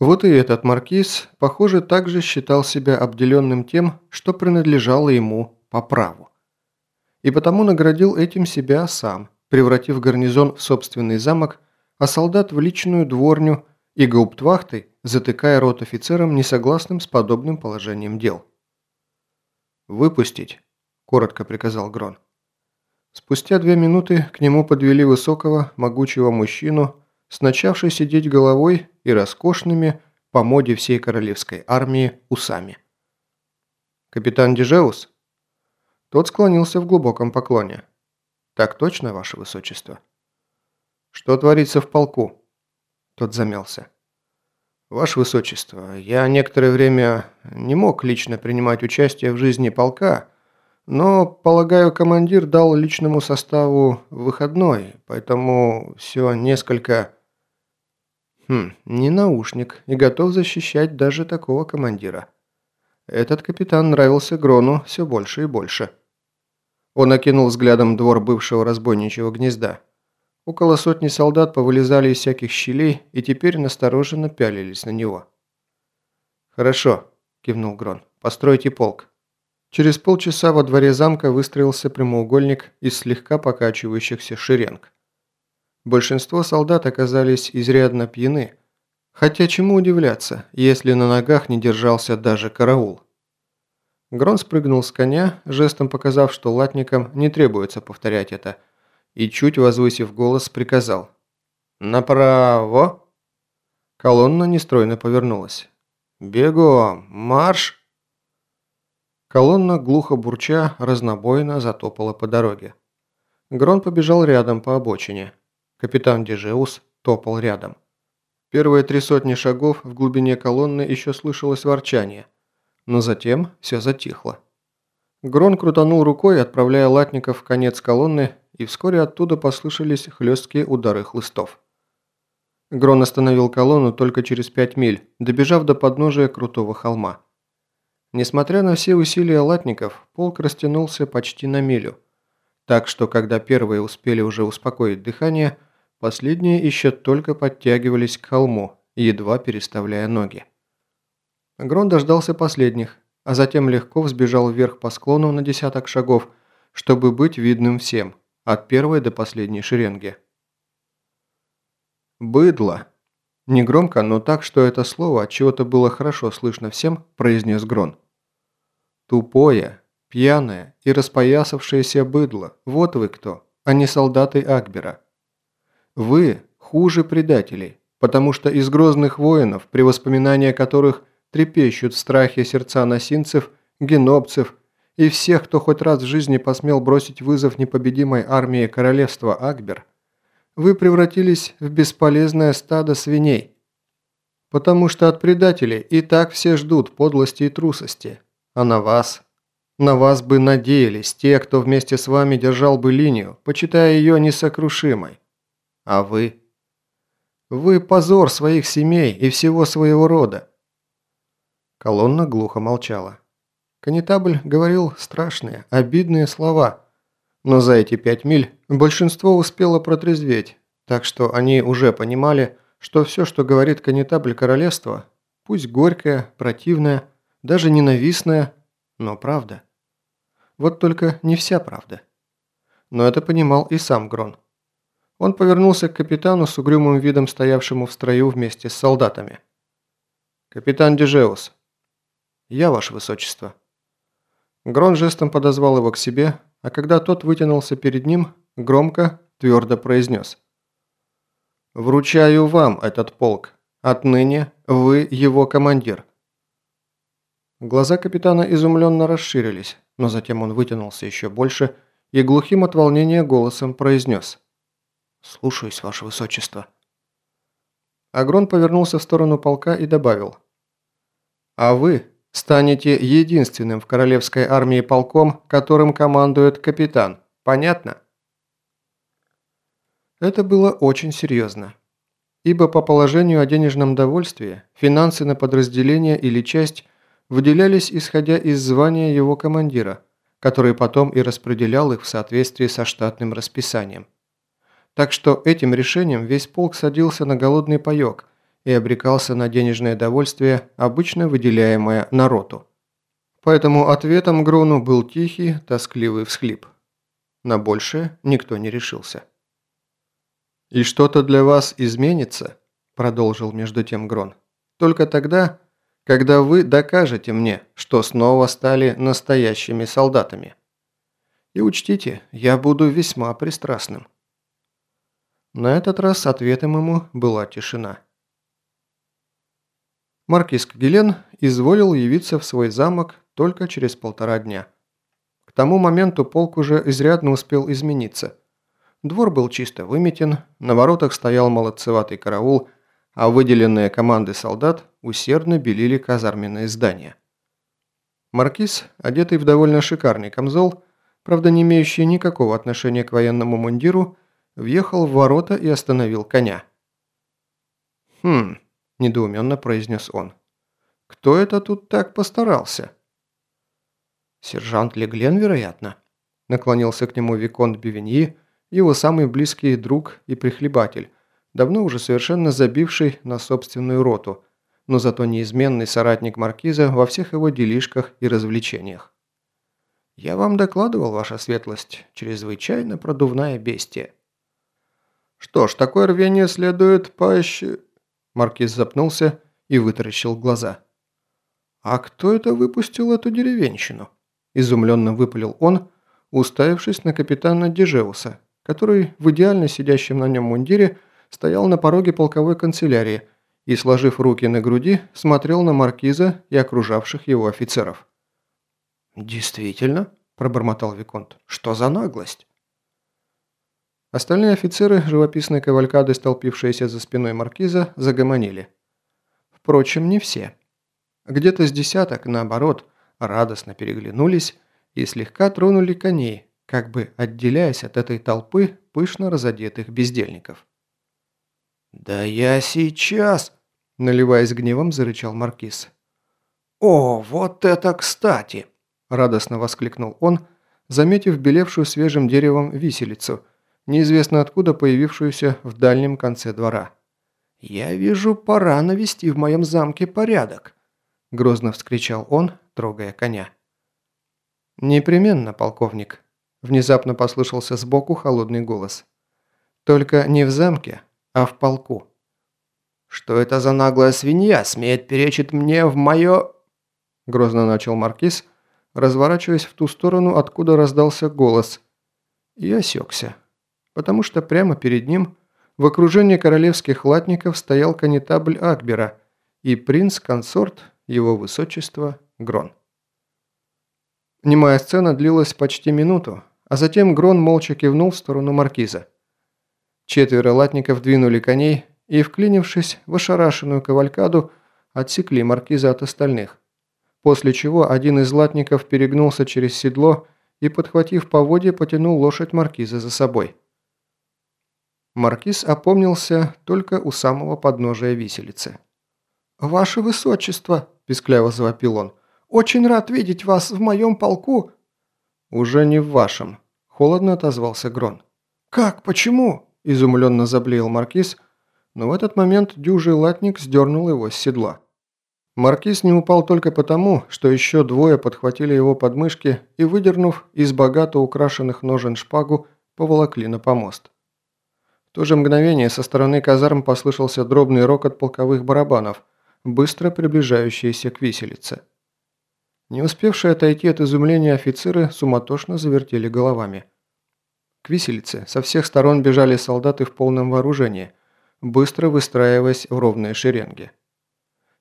Вот и этот маркиз, похоже, также считал себя обделенным тем, что принадлежало ему по праву. И потому наградил этим себя сам, превратив гарнизон в собственный замок, а солдат в личную дворню и гауптвахтой, затыкая рот офицерам, несогласным с подобным положением дел. «Выпустить», – коротко приказал Грон. Спустя две минуты к нему подвели высокого, могучего мужчину с начавшей сидеть головой и роскошными, по моде всей королевской армии, усами. «Капитан Дежеус?» Тот склонился в глубоком поклоне. «Так точно, ваше высочество?» «Что творится в полку?» Тот замялся. «Ваше Высочество, я некоторое время не мог лично принимать участие в жизни полка, но, полагаю, командир дал личному составу выходной, поэтому все несколько...» Хм, не наушник и готов защищать даже такого командира. Этот капитан нравился Грону все больше и больше. Он окинул взглядом двор бывшего разбойничьего гнезда. Около сотни солдат повылезали из всяких щелей и теперь настороженно пялились на него. «Хорошо», – кивнул Грон, – «постройте полк». Через полчаса во дворе замка выстроился прямоугольник из слегка покачивающихся шеренг. Большинство солдат оказались изрядно пьяны, хотя чему удивляться, если на ногах не держался даже караул. Грон спрыгнул с коня, жестом показав, что латникам не требуется повторять это – и, чуть возвысив голос, приказал. «Направо!» Колонна нестройно повернулась. «Бегом! Марш!» Колонна, глухо бурча, разнобойно затопала по дороге. Грон побежал рядом по обочине. Капитан Дежеус топал рядом. Первые три сотни шагов в глубине колонны еще слышалось ворчание, но затем все затихло. Грон крутанул рукой, отправляя латников в конец колонны и вскоре оттуда послышались хлесткие удары хлыстов. Грон остановил колонну только через пять миль, добежав до подножия крутого холма. Несмотря на все усилия латников, полк растянулся почти на милю, так что когда первые успели уже успокоить дыхание, последние еще только подтягивались к холму, едва переставляя ноги. Грон дождался последних, а затем легко взбежал вверх по склону на десяток шагов, чтобы быть видным всем – от первой до последней шеренги. «Быдло!» Негромко, но так, что это слово от чего-то было хорошо слышно всем, произнес Грон. «Тупое, пьяное и распоясавшееся быдло, вот вы кто, а не солдаты Акбера. Вы хуже предателей, потому что из грозных воинов, при воспоминании которых трепещут в страхе сердца носинцев, генопцев и всех, кто хоть раз в жизни посмел бросить вызов непобедимой армии королевства Акбер, вы превратились в бесполезное стадо свиней. Потому что от предателей и так все ждут подлости и трусости, а на вас, на вас бы надеялись те, кто вместе с вами держал бы линию, почитая ее несокрушимой. А вы? Вы позор своих семей и всего своего рода. Колонна глухо молчала. Конетабль говорил страшные, обидные слова, но за эти пять миль большинство успело протрезветь, так что они уже понимали, что все, что говорит конетабль королевства, пусть горькое, противное, даже ненавистное, но правда. Вот только не вся правда. Но это понимал и сам Грон. Он повернулся к капитану с угрюмым видом, стоявшему в строю вместе с солдатами. «Капитан Дежеус». «Я, ваше высочество». Грон жестом подозвал его к себе, а когда тот вытянулся перед ним, громко, твердо произнес. «Вручаю вам этот полк. Отныне вы его командир». Глаза капитана изумленно расширились, но затем он вытянулся еще больше и глухим от волнения голосом произнес. «Слушаюсь, ваше высочество». Агрон повернулся в сторону полка и добавил. «А вы, Станете единственным в королевской армии полком, которым командует капитан. Понятно? Это было очень серьезно. Ибо по положению о денежном довольстве финансы на подразделение или часть выделялись исходя из звания его командира, который потом и распределял их в соответствии со штатным расписанием. Так что этим решением весь полк садился на голодный паёк и обрекался на денежное довольствие, обычно выделяемое на роту. Поэтому ответом Грону был тихий, тоскливый всхлип. На большее никто не решился. «И что-то для вас изменится?» – продолжил между тем Грон. «Только тогда, когда вы докажете мне, что снова стали настоящими солдатами. И учтите, я буду весьма пристрастным». На этот раз ответом ему была тишина. Маркиз Кагелен изволил явиться в свой замок только через полтора дня. К тому моменту полк уже изрядно успел измениться. Двор был чисто выметен, на воротах стоял молодцеватый караул, а выделенные команды солдат усердно белили казарменные здания. Маркиз, одетый в довольно шикарный камзол, правда не имеющий никакого отношения к военному мундиру, въехал в ворота и остановил коня. «Хм», – недоуменно произнес он. «Кто это тут так постарался?» «Сержант Леглен, вероятно», – наклонился к нему Виконт Бивеньи, его самый близкий друг и прихлебатель, давно уже совершенно забивший на собственную роту, но зато неизменный соратник Маркиза во всех его делишках и развлечениях. «Я вам докладывал, ваша светлость, чрезвычайно продувная бестия». «Что ж, такое рвение следует поощ...» Маркиз запнулся и вытаращил глаза. «А кто это выпустил эту деревенщину?» Изумленно выпалил он, уставившись на капитана Дежеуса, который в идеально сидящем на нем мундире стоял на пороге полковой канцелярии и, сложив руки на груди, смотрел на маркиза и окружавших его офицеров. «Действительно?» – пробормотал Виконт. «Что за наглость?» Остальные офицеры живописной кавалькады, столпившиеся за спиной маркиза, загомонили. Впрочем, не все. Где-то с десяток, наоборот, радостно переглянулись и слегка тронули коней, как бы отделяясь от этой толпы пышно разодетых бездельников. «Да я сейчас!» – наливаясь гневом, зарычал маркиз. «О, вот это кстати!» – радостно воскликнул он, заметив белевшую свежим деревом виселицу – неизвестно откуда появившуюся в дальнем конце двора. «Я вижу, пора навести в моем замке порядок», – грозно вскричал он, трогая коня. «Непременно, полковник», – внезапно послышался сбоку холодный голос. «Только не в замке, а в полку». «Что это за наглая свинья смеет перечить мне в мое...» Грозно начал маркиз, разворачиваясь в ту сторону, откуда раздался голос. И осекся потому что прямо перед ним в окружении королевских латников стоял канетабль Акбера и принц-консорт его высочества Грон. Немая сцена длилась почти минуту, а затем Грон молча кивнул в сторону маркиза. Четверо латников двинули коней и, вклинившись в ошарашенную кавалькаду, отсекли маркиза от остальных, после чего один из латников перегнулся через седло и, подхватив поводья, потянул лошадь маркиза за собой. Маркиз опомнился только у самого подножия виселицы. «Ваше Высочество!» – пискляво завопил он. «Очень рад видеть вас в моем полку!» «Уже не в вашем», – холодно отозвался Грон. «Как? Почему?» – изумленно заблеял Маркиз, но в этот момент дюжий латник сдернул его с седла. Маркиз не упал только потому, что еще двое подхватили его подмышки и, выдернув из богато украшенных ножен шпагу, поволокли на помост то же мгновение со стороны казарм послышался дробный рокот полковых барабанов, быстро приближающиеся к виселице. Не успевшие отойти от изумления офицеры суматошно завертели головами. К виселице со всех сторон бежали солдаты в полном вооружении, быстро выстраиваясь в ровные шеренги.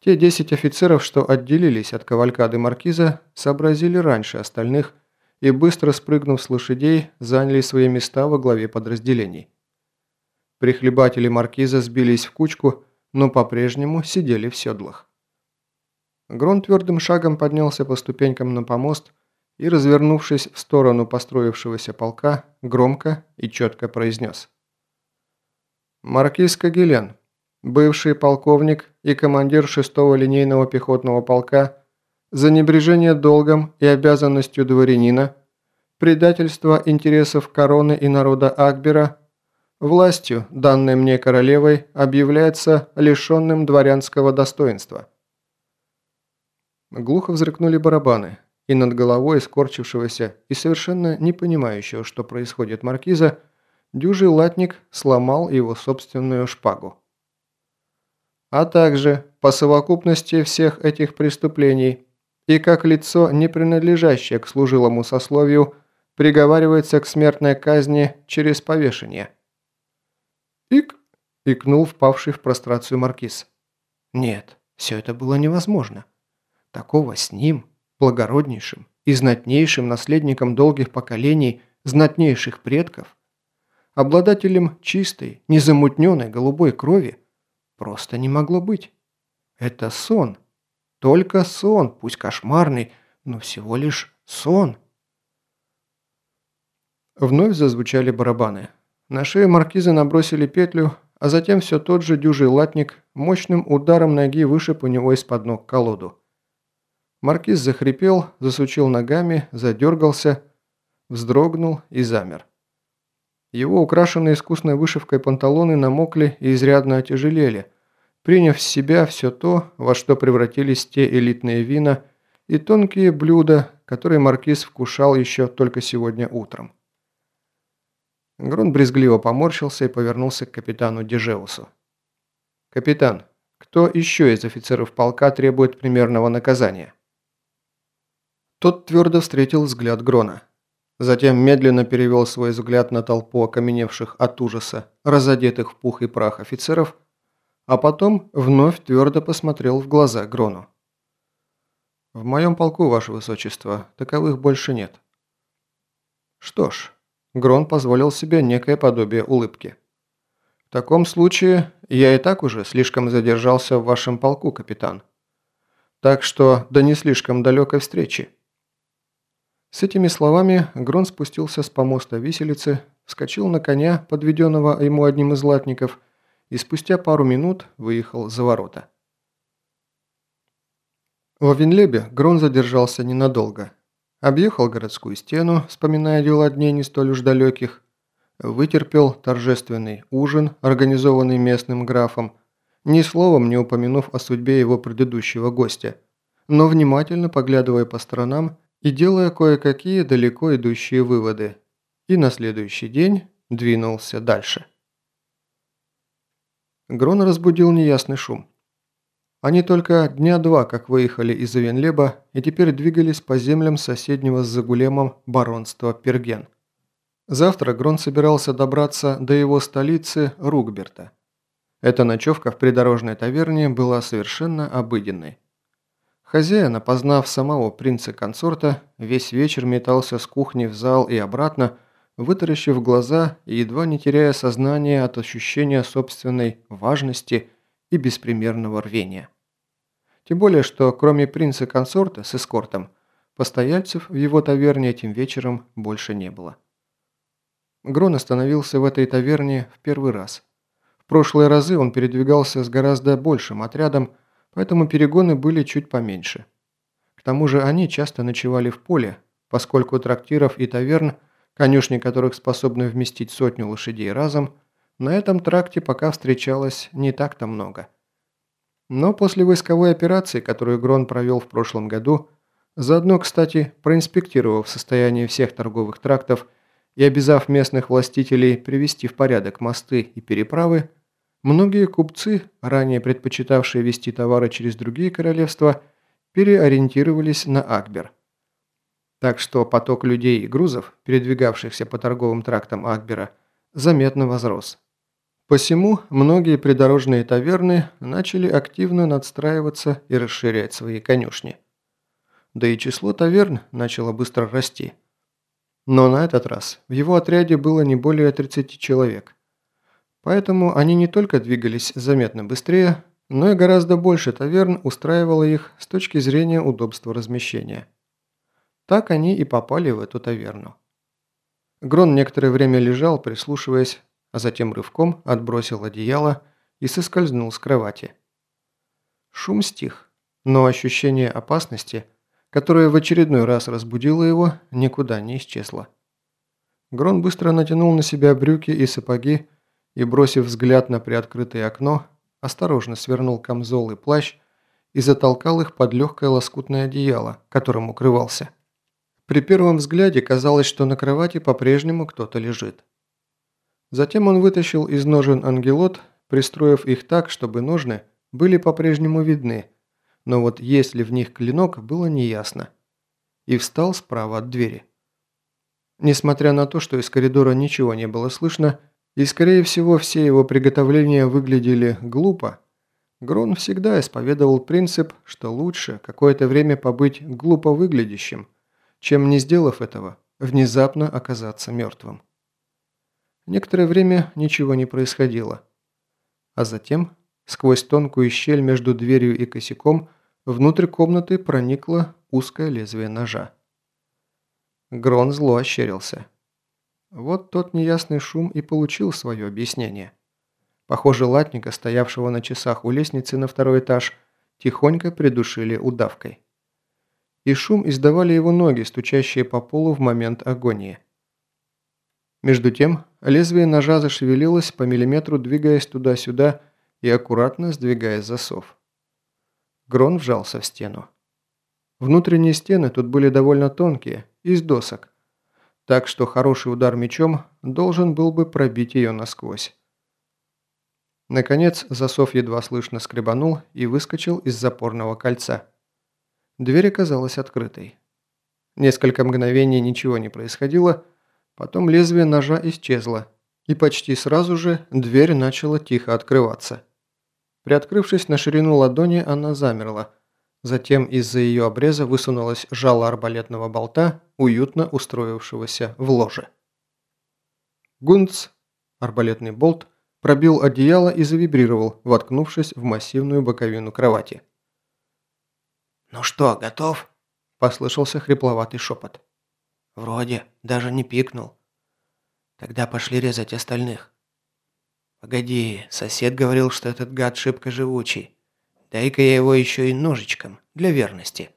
Те десять офицеров, что отделились от кавалькады маркиза, сообразили раньше остальных и, быстро спрыгнув с лошадей, заняли свои места во главе подразделений. Прихлебатели маркиза сбились в кучку, но по-прежнему сидели в седлах. Грон твердым шагом поднялся по ступенькам на помост и, развернувшись в сторону построившегося полка, громко и четко произнес. «Маркиз Кагелен, бывший полковник и командир 6-го линейного пехотного полка, за небрежение долгом и обязанностью дворянина, предательство интересов короны и народа Акбера – властью, данной мне королевой, объявляется лишенным дворянского достоинства». Глухо взрыкнули барабаны, и над головой скорчившегося и совершенно не понимающего, что происходит маркиза, дюжий латник сломал его собственную шпагу. А также, по совокупности всех этих преступлений, и как лицо, не принадлежащее к служилому сословию, приговаривается к смертной казни через повешение. «Ик!» – икнул впавший в прострацию маркиз. «Нет, все это было невозможно. Такого с ним, благороднейшим и знатнейшим наследником долгих поколений знатнейших предков, обладателем чистой, незамутненной голубой крови, просто не могло быть. Это сон. Только сон, пусть кошмарный, но всего лишь сон. Вновь зазвучали барабаны. На шею маркиза набросили петлю, а затем все тот же дюжий латник мощным ударом ноги вышиб у него из-под ног колоду. Маркиз захрипел, засучил ногами, задергался, вздрогнул и замер. Его украшенные искусной вышивкой панталоны намокли и изрядно отяжелели, приняв в себя все то, во что превратились те элитные вина и тонкие блюда, которые маркиз вкушал еще только сегодня утром. Грон брезгливо поморщился и повернулся к капитану Дежеусу. «Капитан, кто еще из офицеров полка требует примерного наказания?» Тот твердо встретил взгляд Грона. Затем медленно перевел свой взгляд на толпу окаменевших от ужаса, разодетых в пух и прах офицеров, а потом вновь твердо посмотрел в глаза Грону. «В моем полку, ваше высочество, таковых больше нет». «Что ж», Грон позволил себе некое подобие улыбки. «В таком случае я и так уже слишком задержался в вашем полку, капитан. Так что до не слишком далекой встречи». С этими словами Грон спустился с помоста виселицы, вскочил на коня, подведенного ему одним из латников, и спустя пару минут выехал за ворота. В Винлебе Грон задержался ненадолго. Объехал городскую стену, вспоминая дела дней не столь уж далеких, вытерпел торжественный ужин, организованный местным графом, ни словом не упомянув о судьбе его предыдущего гостя, но внимательно поглядывая по сторонам и делая кое-какие далеко идущие выводы, и на следующий день двинулся дальше. Грон разбудил неясный шум. Они только дня два как выехали из Авенлеба и теперь двигались по землям соседнего с Загулемом баронства Перген. Завтра Грон собирался добраться до его столицы Ругберта. Эта ночевка в придорожной таверне была совершенно обыденной. Хозяин, опознав самого принца-консорта, весь вечер метался с кухни в зал и обратно, вытаращив глаза и едва не теряя сознание от ощущения собственной важности и беспримерного рвения. Тем более, что кроме принца-консорта с эскортом, постояльцев в его таверне этим вечером больше не было. Грон остановился в этой таверне в первый раз. В прошлые разы он передвигался с гораздо большим отрядом, поэтому перегоны были чуть поменьше. К тому же они часто ночевали в поле, поскольку трактиров и таверн, конюшни которых способны вместить сотню лошадей разом, на этом тракте пока встречалось не так-то много. Но после войсковой операции, которую Грон провел в прошлом году, заодно, кстати, проинспектировав состояние всех торговых трактов и обязав местных властителей привести в порядок мосты и переправы, Многие купцы, ранее предпочитавшие вести товары через другие королевства, переориентировались на Акбер. Так что поток людей и грузов, передвигавшихся по торговым трактам Акбера, заметно возрос. Посему многие придорожные таверны начали активно надстраиваться и расширять свои конюшни. Да и число таверн начало быстро расти. Но на этот раз в его отряде было не более 30 человек. Поэтому они не только двигались заметно быстрее, но и гораздо больше таверн устраивало их с точки зрения удобства размещения. Так они и попали в эту таверну. Грон некоторое время лежал, прислушиваясь, а затем рывком отбросил одеяло и соскользнул с кровати. Шум стих, но ощущение опасности, которое в очередной раз разбудило его, никуда не исчезло. Грон быстро натянул на себя брюки и сапоги, и, бросив взгляд на приоткрытое окно, осторожно свернул камзол и плащ и затолкал их под легкое лоскутное одеяло, которым укрывался. При первом взгляде казалось, что на кровати по-прежнему кто-то лежит. Затем он вытащил из ножен ангелот, пристроив их так, чтобы ножны были по-прежнему видны, но вот есть ли в них клинок, было неясно. И встал справа от двери. Несмотря на то, что из коридора ничего не было слышно, и скорее всего все его приготовления выглядели глупо, Грон всегда исповедовал принцип, что лучше какое-то время побыть глупо выглядящим, чем не сделав этого, внезапно оказаться мертвым. Некоторое время ничего не происходило. А затем, сквозь тонкую щель между дверью и косяком, внутрь комнаты проникло узкое лезвие ножа. Грон зло ощерился. Вот тот неясный шум и получил свое объяснение. Похоже, латника, стоявшего на часах у лестницы на второй этаж, тихонько придушили удавкой. И шум издавали его ноги, стучащие по полу в момент агонии. Между тем, лезвие ножа зашевелилось по миллиметру, двигаясь туда-сюда и аккуратно сдвигая засов. Грон вжался в стену. Внутренние стены тут были довольно тонкие, из досок, так что хороший удар мечом должен был бы пробить ее насквозь. Наконец, засов едва слышно скребанул и выскочил из запорного кольца. Дверь оказалась открытой. Несколько мгновений ничего не происходило, потом лезвие ножа исчезло, и почти сразу же дверь начала тихо открываться. Приоткрывшись на ширину ладони, она замерла. Затем из-за ее обреза высунулось жало арбалетного болта, уютно устроившегося в ложе. Гунц, арбалетный болт, пробил одеяло и завибрировал, воткнувшись в массивную боковину кровати. «Ну что, готов?» – послышался хрипловатый шепот. «Вроде, даже не пикнул. Тогда пошли резать остальных». «Погоди, сосед говорил, что этот гад шибко живучий. Дай-ка я его еще и ножичком, для верности».